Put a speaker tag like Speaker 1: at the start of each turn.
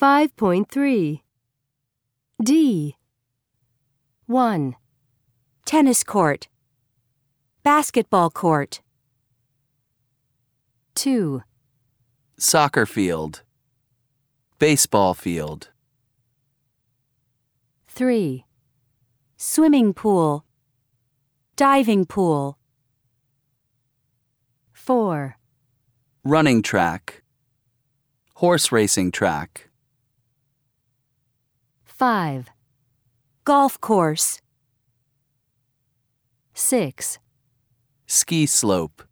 Speaker 1: 5.3 D. 1.
Speaker 2: tennis court, basketball court,
Speaker 1: 2.
Speaker 3: soccer field, baseball field,
Speaker 1: 3.
Speaker 2: swimming pool, diving pool,
Speaker 1: 4.
Speaker 3: running track, horse racing track,
Speaker 1: 5.
Speaker 2: golf course,
Speaker 1: 6.
Speaker 3: ski slope,